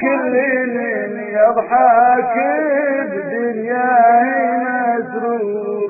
كل يضحك الدنيا مسرور.